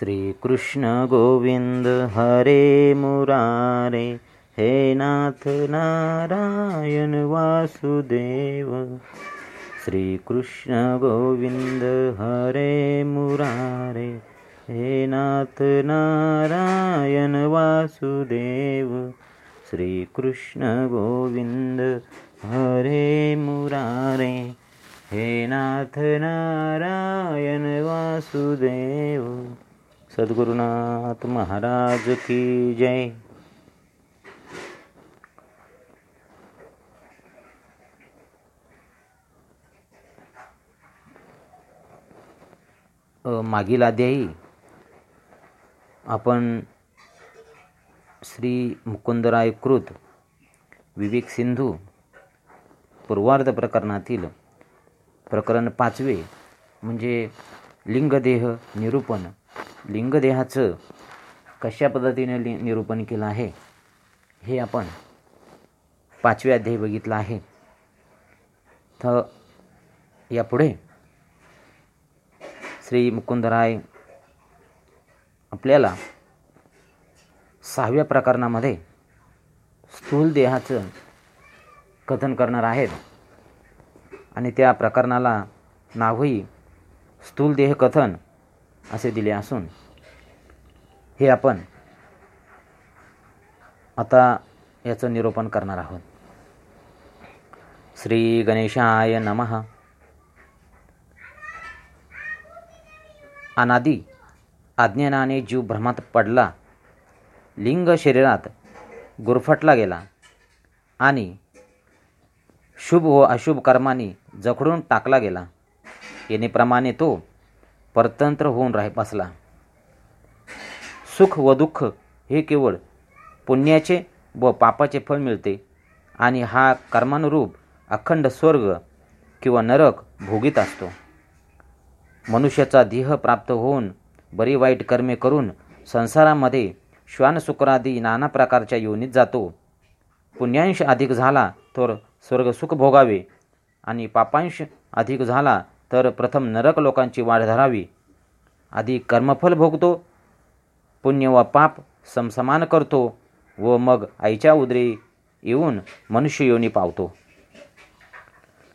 श्रीकृष्ण गोविंद हरे मुरारे हे नाथ नारायण वासुदेव। श्रीकृष्ण गोविंद हरे मुरारे हे नाथ नारायण वासुदेव। श्रीकृष्ण गोविंद हरे मुरारे हे नाथ नारायण वासुदेव सद्गुरुनाथ महाराज की जय। मागील अध्यायी आपण श्री मुकुंदराय कृत विवेक सिंधू पूर्वार्ध प्रकरणातील प्रकरण पाचवे म्हणजे लिंगदेह निरूपण लिंगदेहाचं कशा पद्धतीने लि निरूपण केलं आहे हे आपण पाचवे अध्याय बघितलं आहे. तर यापुढे श्री मुकुंदराय आपल्याला सहाव्या प्रकरणामध्ये स्थूल देहाचं कथन करणार आहेत. आणि त्या प्रकरणाला नावही स्थूल देह कथन असे दिले असून. हे आपण आता याचं निरूपण करणार आहोत. श्री गणेशाय नमः. अनादी अज्ञानाने जीव भ्रमात पडला लिंग शरीरात गुरफटला गेला आणि शुभ व अशुभ कर्माने जखडून टाकला गेला. येणेप्रमाणे तो परतंत्र होऊन राह बसला. सुख व दुःख हे केवळ पुण्याचे व पापाचे फळ मिळते आणि हा कर्मानुरूप अखंड स्वर्ग किंवा नरक भोगीत असतो. मनुष्याचा देह प्राप्त होऊन बरी वाईट कर्मे करून संसारामध्ये श्वानशुक्रादी नाना प्रकारच्या योनीत जातो. पुण्यांश अधिक झाला तर स्वर्गसुख भोगावे आणि पापांश अधिक झाला तर प्रथम नरक लोकांची वाढ धरावी. आधी कर्मफल भोगतो पुण्य व पाप समसमान करतो व मग आईच्या उदरी येऊन मनुष्य योनी पावतो.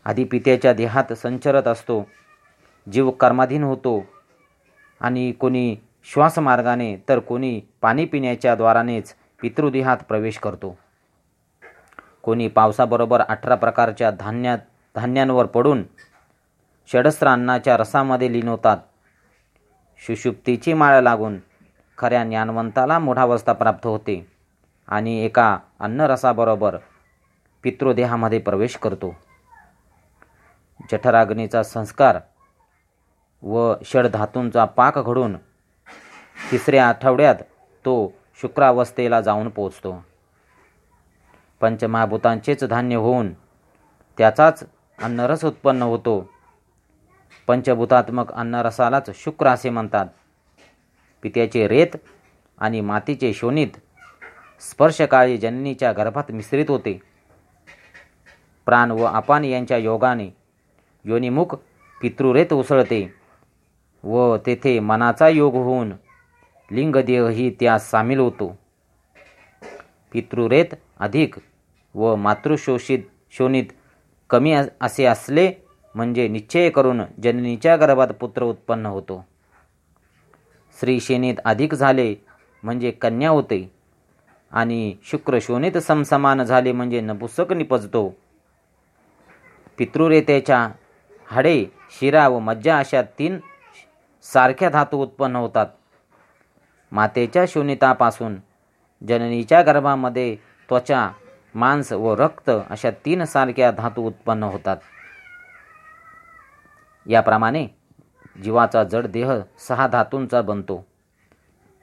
आधी पित्याच्या देहात संचरत असतो जीव कर्माधीन होतो आणि कोणी श्वासमार्गाने तर कोणी पाणी पिण्याच्या द्वारानेच पितृदेहात प्रवेश करतो. कोणी पावसाबरोबर अठरा प्रकारच्या धान्यात धान्यांवर पडून षडस्त्र अन्नाच्या रसामध्ये लीन होतात सुषुप्तीची माळ लागून खऱ्या ज्ञानवंताला मोठावस्था प्राप्त होते आणि एका अन्नरसाबरोबर पितृदेहामध्ये प्रवेश करतो. जठराग्नीचा संस्कार व षडधातूंचा पाक घडून तिसऱ्या आठवड्यात तो शुक्रावस्थेला जाऊन पोचतो पंचमहाभूतांचेच धान्य होऊन त्याचाच अन्नरस उत्पन्न होतो. पंचभूतात्मक अन्नरसालाच शुक्र असे म्हणतात. पित्याचे रेत आणि मातीचे शोणित स्पर्शकाळी जननीच्या गर्भात मिश्रित होते. प्राण व अपान यांच्या योगाने योनिमुख पितृरेत उसळते व तेथे मनाचा योग होऊन लिंगदेहही त्यास सामील होतो. पितृरेत अधिक व मातृशोषित शोणित कमी असे असले म्हणजे निश्चय करून जननीच्या गर्भात पुत्र उत्पन्न होतो. स्त्रीशेनीत अधिक झाले म्हणजे कन्या होते आणि शुक्र शोणित समसमान झाले म्हणजे नपुसक निपजतो. पितृरेतेच्या हाडे शिरा व मज्जा अशा तीन सारख्या धातू उत्पन्न होतात. मातेच्या शून्यतापासून जननीच्या गर्भामध्ये त्वचा मांस व रक्त अशा तीन सारख्या धातू उत्पन्न होतात. याप्रमाणे जीवाचा जड देह सहा धातूंचा बनतो.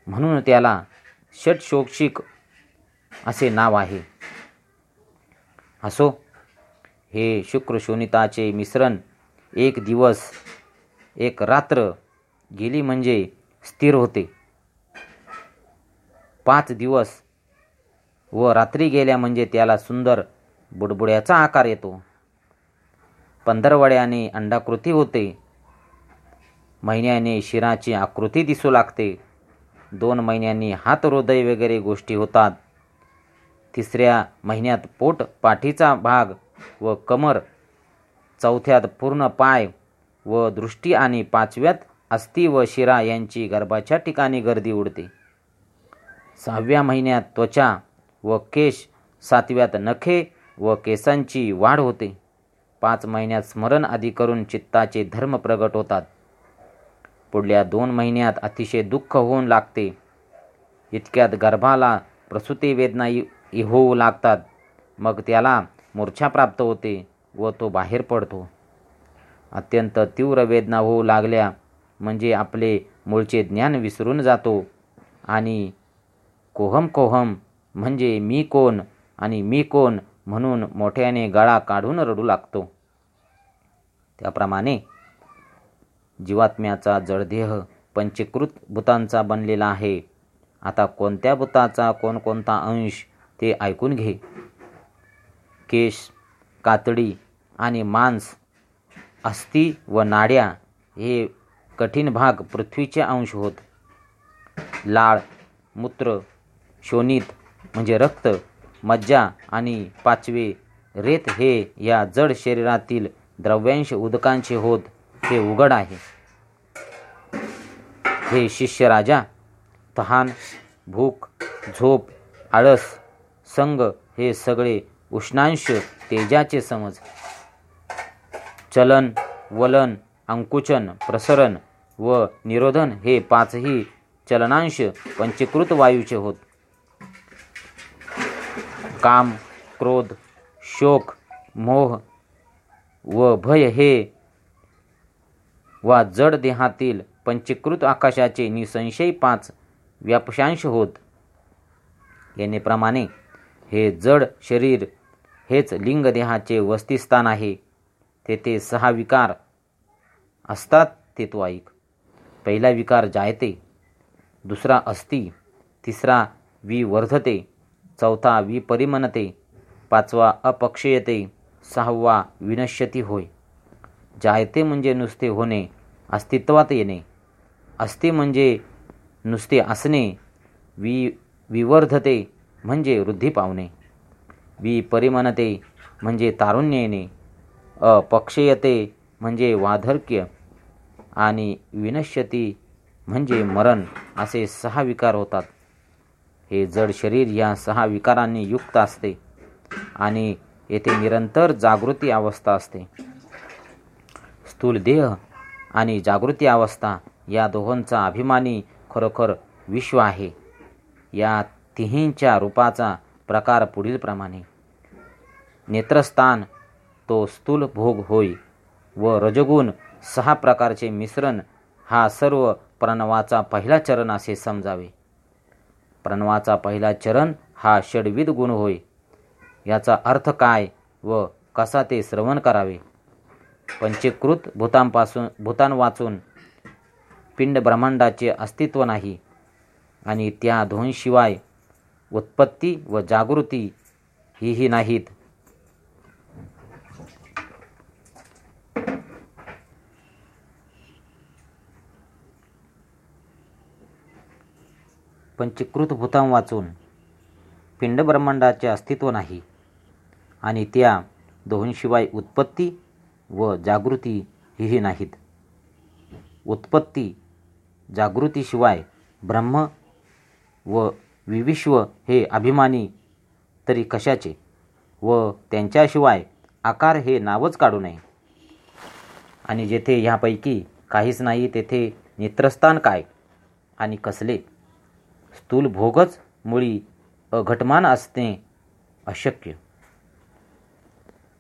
म्हणून त्याला षटशोक्षिक असे नाव आहे. असो हे शुक्रशोनिताचे मिश्रण एक दिवस एक रात्र गेली म्हणजे स्थिर होते. पाच दिवस व रात्री गेल्या म्हणजे त्याला सुंदर बुडबुड्याचा आकार येतो. पंधरवड्याने अंडाकृती होते. महिन्याने शिराची आकृती दिसू लागते. दोन महिन्यांनी हात हृदय वगैरे गोष्टी होतात. तिसऱ्या महिन्यात पोट पाठीचा भाग व कमर चौथ्यात पूर्ण पाय व दृष्टी आणि पाचव्यात अस्थि व शिरा यांची गर्भाच्या ठिकाणी गर्दी उडते. सहाव्या महिन्यात त्वचा व केश सातव्यात नखे व केसांची वाढ होते. पाच महिन्यात स्मरण आदी करून चित्ताचे धर्म प्रगट होतात. पुढल्या दोन महिन्यात अतिशय दुःख होऊन लागते. इतक्यात गर्भाला प्रसूती वेदना होऊ लागतात. मग त्याला मूर्छा प्राप्त होते व तो बाहेर पडतो. अत्यंत तीव्र वेदना होऊ लागल्या म्हणजे आपले मूळचे ज्ञान विसरून जातो. आणि कोहम कोहम म्हणजे मी कोण आणि मी कोण म्हणून मोठ्याने गळा काढून रडू लागतो. त्याप्रमाणे जीवात्म्याचा जडदेह पंचीकृत भूतांचा बनलेला आहे. आता कोणत्या भूताचा कोणकोणता अंश ते ऐकून घे. केश कातडी आणि मांस अस्थि व नाड्या हे कठीण भाग पृथ्वीचे अंश होत. लाळ मूत्र शोणित म्हणजे रक्त मज्जा आणि पाचवे रेत हे या जड शरीरातील द्रव्यांश उदकांचे होत हे उघड आहे. हे शिष्य राजा तहान भूक झोप आळस संग हे सगळे उष्णांश तेजाचे समज. चलन वलन अंकुचन प्रसरण व निरोधन हे पाचही चलनांश पंचीकृत वायूचे होत. काम क्रोध शोक मोह व भय हे वा जड देहातील पंचीकृत आकाशाचे निसंशय पाच व्यापशांश होत. येणेप्रमाणे हे जड शरीर हेच लिंगदेहाचे वस्तीस्थान आहे. तेथे सहा विकार असतात ते तू ऐक. पहिला विकार जायते दुसरा अस्ति तिसरा विवर्धते चौथा विपरिमनते पाचवा अपक्षयते सहावा विनश्यती होय. जायते म्हणजे नुसते होणे अस्तित्वात येणे. अस्ति म्हणजे नुसते असणे वि विवर्धते म्हणजे वृद्धी पावणे. विपरिमनते म्हणजे तारुण्य येणे. अपक्षयते म्हणजे वाधर्क्य. आणि विनश्यती म्हणजे मरण असे सहा विकार होतात. हे जड शरीर या सहा विकारांनी युक्त असते. आणि येथे निरंतर जागृती अवस्था असते. स्थूल देह आणि जागृती अवस्था या दोहोंचा अभिमानी खरोखर विश्व आहे. या तिहींच्या रूपाचा प्रकार पुढीलप्रमाणे नेत्रस्थान तो स्थूल भोग होय व रजगुण सहा प्रकारचे मिश्रण हा सर्व प्रणवाचा पहिला चरण असे समजावे. प्रणवाचा पहिला चरण हा षडविध गुण होय. याचा अर्थ काय व कसा ते श्रवण करावे? पंचीकृत भूतांपासून भूतान वाचून पिंड ब्रह्मांडाचे अस्तित्व नाही आणि त्या दोनशिवाय उत्पत्ती व जागृती हीही नाहीत. पंचीकृत भूतां वाचून पिंड ब्रह्मांडाचे अस्तित्व नाही. आणि त्या दोहोंशिवाय उत्पत्ती व जागृती हीही नाहीत. उत्पत्ती जागृतीशिवाय ब्रह्म व विविश्व हे अभिमानी तरी कशाचे? व त्यांच्याशिवाय आकार हे नावच काढू नये. आणि जेथे ह्यापैकी काहीच नाही तेथे नेत्रस्थान काय आणि कसले? स्थूल भोगच मुळी अघटमान असणे अशक्य.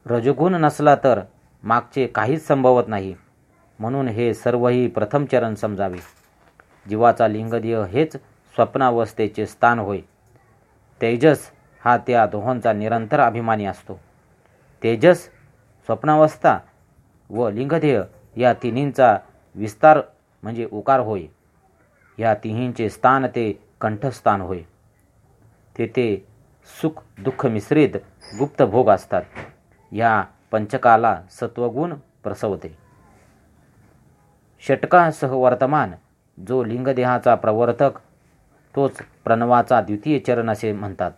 रजगुण नसला तर मागचे काहीच संभवत नाही. म्हणून हे सर्वही प्रथम चरण समजावे. जीवाचा लिंगदेह हेच स्वप्नावस्थेचे स्थान होय. तेजस हा त्या दोहोंचा निरंतर अभिमानी असतो. तेजस स्वप्नावस्था व लिंगदेह या तिन्हींचा विस्तार म्हणजे उकार होय. या तिन्हींचे स्थान ते कंठस्थान होय. तेथे सुख दुःख मिश्रित गुप्त भोग असतात. या पंचकाला सत्वगुण प्रसवते. षटकासह वर्तमान जो लिंगदेहाचा प्रवर्तक तोच प्रणवाचा द्वितीय चरण असे म्हणतात.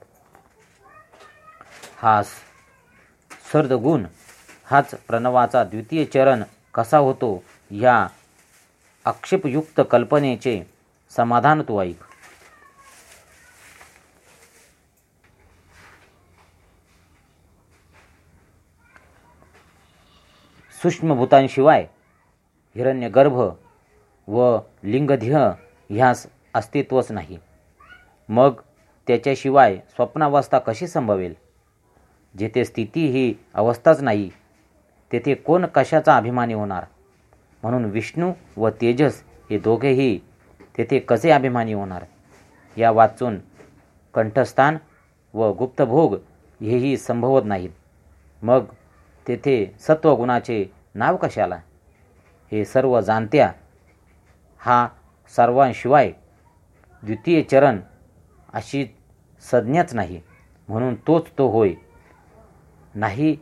हा सर्दगुण हाच प्रणवाचा द्वितीय चरण कसा होतो या आक्षेपयुक्त कल्पनेचे समाधान तू ऐक. सूक्ष्मभूतांशिवाय हिरण्यगर्भ व लिंगध्यह ह्यास अस्तित्वच नाही. मग त्याच्याशिवाय स्वप्नावस्था कशी संभवेल? जेथे स्थिती ही अवस्थाच नाही तेथे कोण कशाचा अभिमानी होणार? म्हणून विष्णू व तेजस हे दोघेही तेथे कसे अभिमानी होणार? या वाचून कंठस्थान व गुप्तभोग हेही संभवत नाहीत. मग तेथे सत्वगुणाचे नाव कशाला? हे सर्व जाणत्या हा सर्वांशिवाय द्वितीय चरण अशी संज्ञाच नाही. म्हणून तोच तो होय. नाही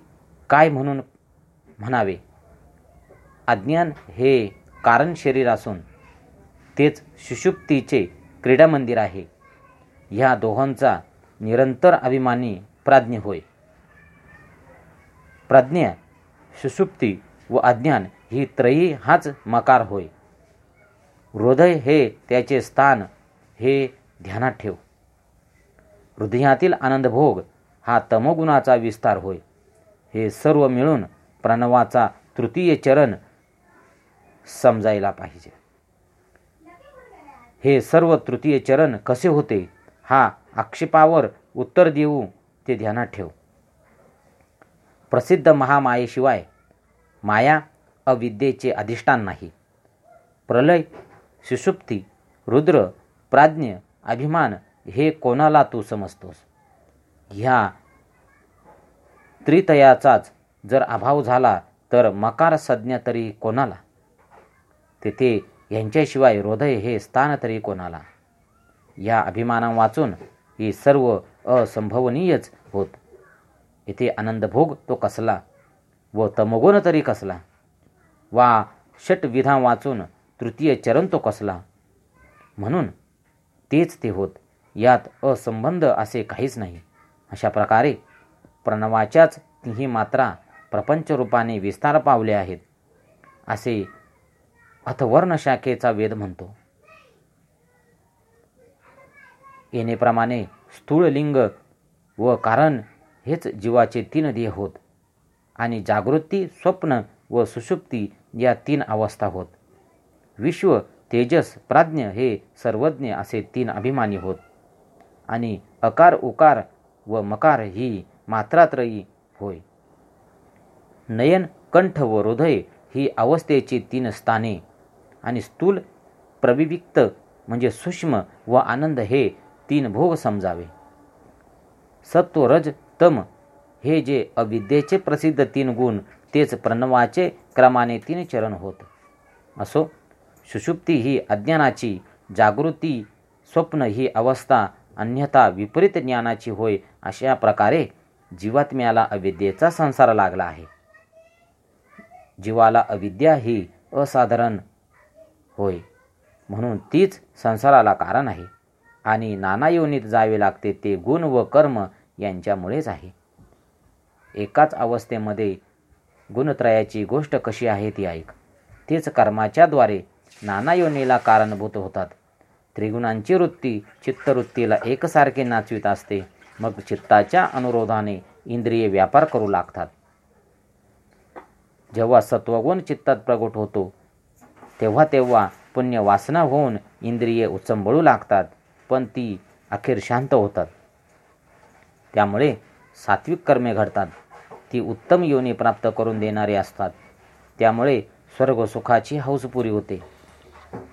काय म्हणून म्हणावे? अज्ञान हे कारण शरीर असून तेच सुषुप्तीचे क्रीडामंदिर आहे. ह्या दोघांचा निरंतर अभिमानी प्राज्ञ होय. प्रज्ञा सुसुप्ती व अज्ञान ही त्रयी हाच मकार होय. हृदय हे त्याचे स्थान हे ध्यानात ठेव. हृदयातील आनंदभोग हा तमोगुणाचा विस्तार होय. हे सर्व मिळून प्रणवाचा तृतीय चरण समजायला पाहिजे. हे सर्व तृतीय चरण कसे होते हा आक्षेपावर उत्तर देऊ ते ध्यानात ठेव. प्रसिद्ध महामायेशिवाय माया अविद्येचे अधिष्ठान नाही. प्रलय सुषुप्ती रुद्र प्राज्ञ अभिमान हे कोणाला तू समजतोस? ह्या त्रितयाचाच जर अभाव झाला तर मकार संज्ञा तरी कोणाला? तेथे यांच्याशिवाय हृदय हे स्थान तरी कोणाला? या अभिमाना वाचून ही सर्व असंभवनीयच होत. इथे आनंदभोग तो कसला? व तमगुण तरी कसला? वा षटविधा वाचून तृतीय चरण तो कसला? म्हणून तेच ते होत यात असंबंध असे काहीच नाही. अशा प्रकारे प्रणवाच्याच तिन्ही मात्रा प्रपंचरूपाने विस्तार पावले आहेत असे अथवर्ण शाखेचा वेद म्हणतो. येणेप्रमाणे स्थूळ लिंग व कारण हेच जीवाचे तीन ध्येय होत. आणि जागृती स्वप्न व सुषुप्ती या तीन अवस्था होत. विश्व तेजस प्राज्ञ हे सर्वज्ञ असे तीन अभिमानी होत. आणि अकार उकार व मकार ही मात्रात्रयी होय. नयन कंठ व हृदय ही अवस्थेची तीन स्थाने. आणि स्थूल प्रविविक्त म्हणजे सूक्ष्म व आनंद हे तीन भोग समजावे. सत्व रज तम हे जे अविद्येचे प्रसिद्ध तीन गुण तेच प्रणवाचे क्रमाने तीन चरण होत. असो सुषुप्ती ही अज्ञानाची जागृती स्वप्न ही अवस्था अन्यथा विपरीत ज्ञानाची होय अशा प्रकारे जीवात्म्याला अविद्येचा संसार लागला आहे. जीवाला अविद्या ही असाधारण होय म्हणून तीच संसाराला कारण आहे. आणि नाना योनीत जावे लागते ते गुण व कर्म यांच्यामुळेच आहे. एकाच अवस्थेमध्ये गुणत्रयाची गोष्ट कशी आहे ती ऐक. तेच कर्माच्याद्वारे नाना योनीला कारणभूत होतात. त्रिगुणांची वृत्ती चित्तवृत्तीला एकसारखे नाचवित असते. मग चित्ताच्या अनुरोधाने इंद्रिय व्यापार करू लागतात. जेव्हा सत्वगुण चित्तात प्रगट होतो तेव्हा तेव्हा पुण्य वासना होऊन इंद्रिये उचंबळू लागतात पण ती अखेर शांत होतात. त्यामुळे सात्विक कर्मे घडतात. ती उत्तम योनी प्राप्त करून देणारी असतात. त्यामुळे स्वर्ग सुखाची हौस पुरी होते.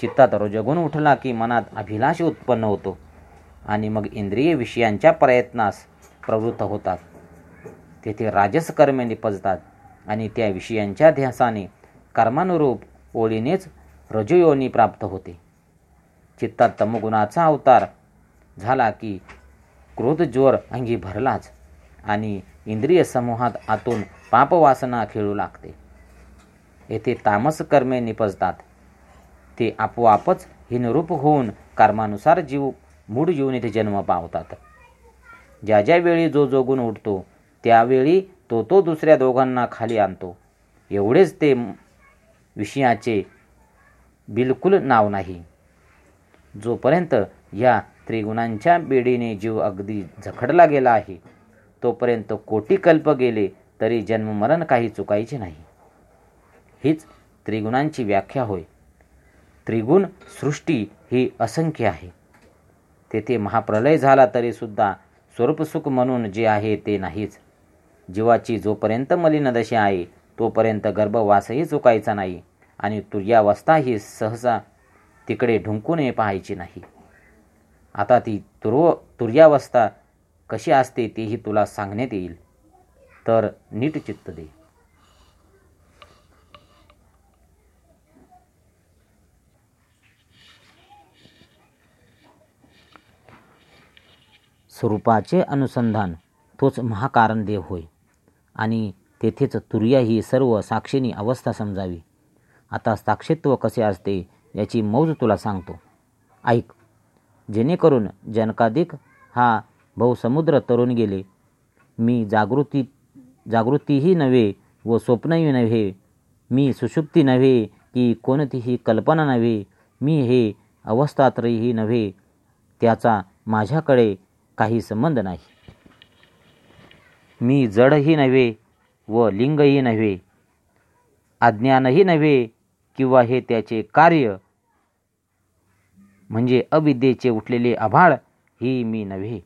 चित्तात रजगुण उठला की मनात अभिलाष उत्पन्न होतो आणि मग इंद्रिय विषयांच्या प्रयत्नास प्रवृत्त होतात. तेथे राजस कर्मे निपजतात आणि त्या विषयांच्या ध्यासाने कर्मानुरूप ओळीनेच रजोयोनी प्राप्त होते. चित्तात तमगुणाचा अवतार झाला की क्रोध जोर अंगी भरलाच आणि इंद्रिय समूहात आतून पापवासना खेळू लागते. येथे तामस कर्मे निपजतात. ते आपोआपच हिनरूप होऊन कर्मानुसार जीव मूळ येथे जन्म पावतात. ज्या ज्या वेळी जो जो गुण उठतो त्यावेळी तो तो दुसऱ्या दोघांना खाली आणतो. एवढेच ते विषयाचे बिलकुल नाव नाही. जोपर्यंत या त्रिगुणांच्या बेडीने जीव अगदी झखडला गेला आहे. तोपर्यंत कोटी कल्प गेले तरी जन्ममरण काही चुकायचे नाही. हीच त्रिगुणांची व्याख्या होय. त्रिगुण सृष्टी ही असंख्य आहे. तेथे महाप्रलय झाला तरीसुद्धा स्वरूपसुख म्हणून जे आहे ते नाहीच. जीवाची जोपर्यंत मलिन दशा आहे तोपर्यंत गर्भवासही चुकायचा नाही आणि तुर्यावस्था ही सहसा तिकडे ढुंकून पाहायची नाही. आता ती तुर्व तुर्यावस्था कशी असते तेही तुला सांगण्यात येईल. तर नीट चित्त दे. स्वरूपाचे अनुसंधान तोच महाकारण देव होय. आणि तेथेच तुर्या ही सर्व साक्षीनी अवस्था समजावी. आता साक्षीत्व कसे असते याची मौज तुला सांगतो. ऐक. जेणेकरून जनकाधिक हा बहुसमुद्र तरुण गेले. मी जागृती जागृतीही नव्हे व स्वप्नही नव्हे. मी सुषुप्ती नव्हे की कोणतीही कल्पना नव्हे. मी हे अवस्थात्रयही नव्हे. त्याचा माझ्याकडे काही संबंध नाही. मी जडही नव्हे व लिंगही नव्हे. अज्ञानही नव्हे किंवा हे त्याचे कार्य म्हणजे अविद्येचे उठलेले आभाळ ही मी नव्हे.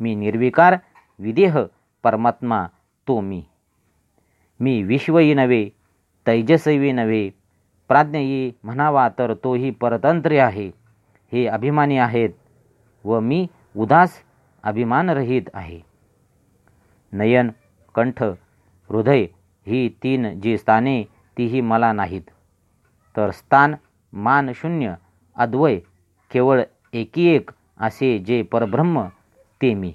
मी निर्विकार विदेह परमात्मा तो मी. मी विश्वही नव्हे तैजसवी नव्हे प्राज्ञयी म्हणावा तर तोही परतंत्र्य आहे. हे अभिमानी आहेत व मी उदास अभिमानरहित आहे. नयन कंठ हृदय ही तीन जी स्थाने तीही मला नाहीत. तर स्थान मान शून्य अद्वय केवळ एकी एक असे जे परब्रह्म ते मी.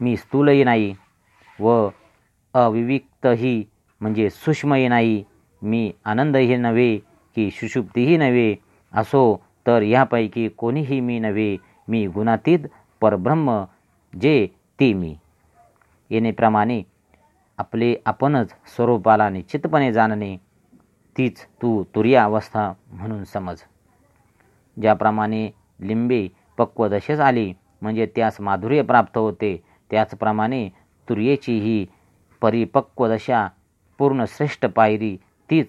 मी स्थूलही नाही व अविविक्तही म्हणजे सूक्ष्मही नाही. मी आनंदही नव्हे की सुषुप्तीही नव्हे. असो तर ह्यापैकी कोणीही मी नव्हे. मी गुणातीत परब्रह्म जे ते मी. येणेप्रमाणे आपले आपणच स्वरूपाला निश्चितपणे जाणणे तीच तू तुर्या अवस्था म्हणून समज. ज्याप्रमाणे लिंबे पक्वदशेस आली म्हणजे त्यास माधुर्य प्राप्त होते. त्याचप्रमाणे तुर्येची ही परिपक्वदशा पूर्ण श्रेष्ठ पायरी तीच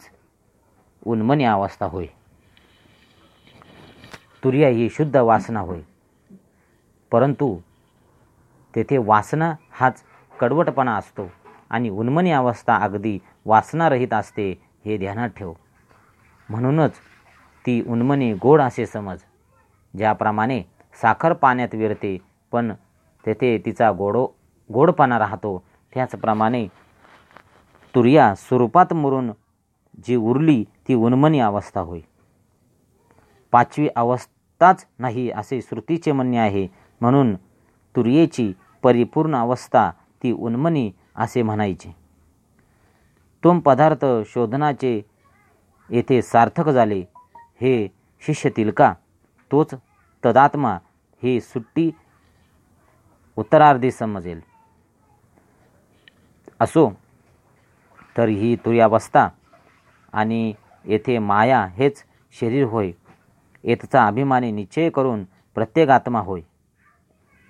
उन्मनी अवस्था होय. तुर्या ही शुद्ध वासना होय. परंतु तेथे वासना हाच कडवटपणा असतो आणि उन्मनी अवस्था अगदी वासनारहित असते हे ध्यानात ठेव. म्हणूनच ती उन्मनी गोड असे समज ज्याप्रमाणे साखर पाण्यात विरते पण तेथे तिचा गोडो गोडपणा राहतो. त्याचप्रमाणे तुर्या स्वरूपात मरून जी उरली ती उन्मनी अवस्था होय. पाचवी अवस्थाच नाही असे श्रुतीचे म्हणणे आहे. म्हणून तुर्येची परिपूर्ण अवस्था ती उन्मनी असे म्हणायचे. तुम पदार्थ शोधनाचे येथे सार्थक झाले. हे शिष्य तिलका तोच तदात्मा ही सुट्टी उत्तरार्धी समजेल. असो तर ही तुर्यावस्था आणि येथे माया हेच शरीर होय येथचा अभिमानी निश्चय करून प्रत्येक आत्मा होय.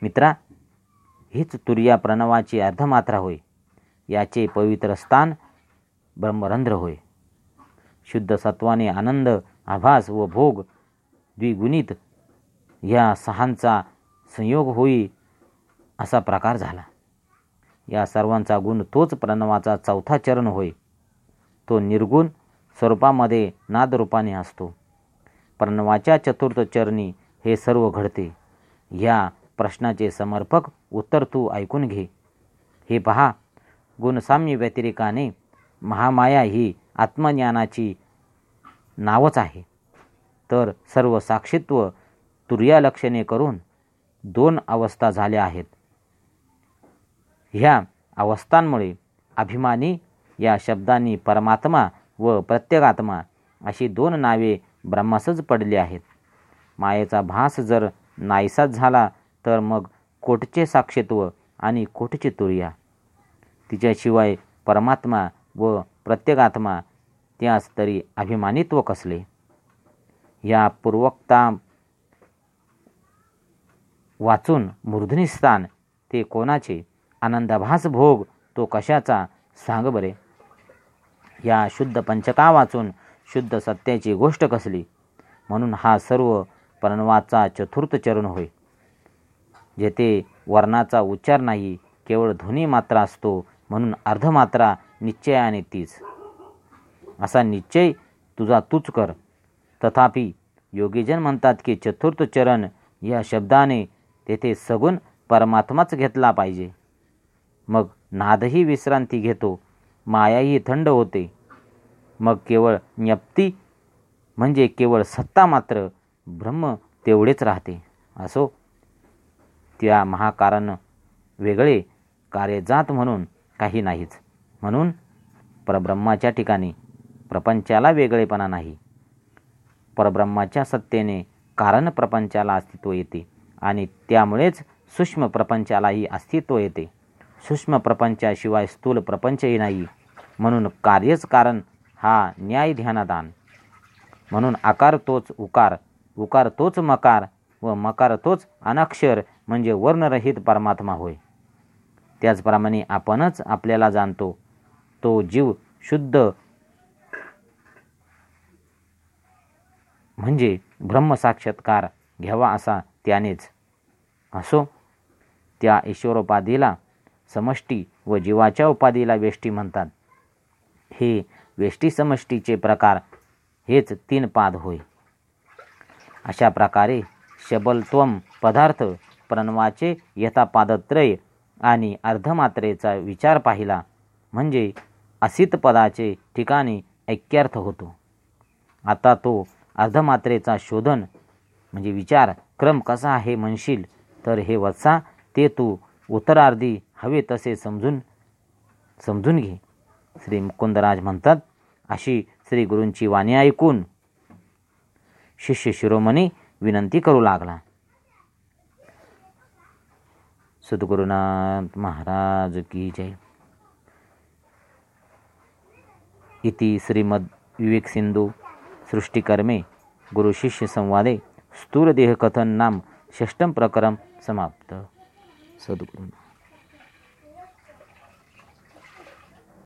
मित्रा हीच तुर्या प्रणवाची अर्धमात्रा होय याचे पवित्र स्थान ब्रह्मरंध्र होय. शुद्ध सत्वाने आनंद आभास व भोग द्विगुणित या सहांचा संयोग होई असा प्रकार झाला. या सर्वांचा गुण तोच प्रणवाचा चौथा चरण होय. तो निर्गुण स्वरूपामध्ये नादरूपाने असतो. प्रणवाच्या चतुर्थ चरणी हे सर्व घडते. या प्रश्नाचे समर्पक उत्तर तू ऐकून घे. हे पहा गुणसाम्य व्यतिरिकाने महामाया ही आत्मज्ञानाची नावच आहे. तर सर्व साक्षित्व तुर्या लक्षणे करून दोन अवस्था झाल्या आहेत. ह्या अवस्थांमुळे अभिमानी या शब्दांनी परमात्मा व प्रत्येकात्मा अशी दोन नावे ब्रह्मासच पडली आहेत. मायेचा भास जर नाहीसाच झाला तर मग कोटचे साक्षित्व आणि कोटचे तुर्या? तिच्याशिवाय परमात्मा व प्रत्येकात्मा त्यास तरी अभिमानित्व कसले? या पूर्वक्ता वाचून मूर्धनी स्थान ते कोणाचे? आनंदाभास भोग तो कशाचा? सांग बरे. या शुद्ध पंचका वाचून शुद्ध सत्याची गोष्ट कसली? म्हणून हा सर्व प्रणवाचा चतुर्थ चरण होय. जेथे वर्णाचा उच्चार नाही केवळ ध्वनी मात्रा असतो म्हणून अर्धमात्रा निश्चयाने तीच. असा निश्चय तुझा तूच कर. तथापि योगीजन म्हणतात की चतुर्थ चरण या शब्दाने तेथे सगुण परमात्माच घेतला पाहिजे. मग नादही विश्रांती घेतो मायाही थंड होते. मग केवळ ज्ञप्ती म्हणजे केवळ सत्ता मात्र ब्रह्म तेवढेच राहते. असो त्या महाकारण वेगळे कार्यजात म्हणून काही नाहीच. म्हणून परब्रह्माच्या ठिकाणी प्रपंचाला वेगळेपणा नाही. परब्रह्माच्या सत्तेने कारण प्रपंचाला अस्तित्व येते आणि त्यामुळेच सूक्ष्म प्रपंचालाही अस्तित्व येते. सूक्ष्म प्रपंचाशिवाय स्थूल प्रपंचही नाही. म्हणून कार्यच कारण हा न्याय ध्यानादान. म्हणून आकार तोच उकार उकार तोच मकार व मकार तोच अनाक्षर म्हणजे वर्णरहित परमात्मा होय. त्याचप्रमाणे आपणच आपल्याला जाणतो तो जीव शुद्ध म्हणजे ब्रह्मसाक्षात्कार घ्यावा असा त्यानेच. असो त्या ईश्वरोपाधीला समष्टी व जीवाच्या उपाधीला वेष्टी म्हणतात. हे वेष्टी समष्टीचे प्रकार हेच तीन पाद होय. अशा प्रकारे शबलत्वम पदार्थ प्रणवाचे यथापादत्रय आणि अर्धमात्रेचा विचार पाहिला म्हणजे असित पदाचे ठिकाणी ऐक्यार्थ होतो. आता तो अर्धमात्रेचा शोधन म्हणजे विचार क्रम कसा आहे म्हणशील? तर हे वत्सा ते तू उत्तरार्धी हवे तसे समजून समजून घे. श्री मुकुंदराज म्हणतात अशी श्री गुरूंची वाणी ऐकून शिष्य शिरोमणी विनंती करू लागला. सद्गुरुनाथ महाराज की जय. इति श्रीमद विवेक सिंधू सृष्टिकर्मे गुरुशिष्य संवादे स्थूलदेहकथन नाम षष्टम प्रकरण समाप्त। सद्गुरू।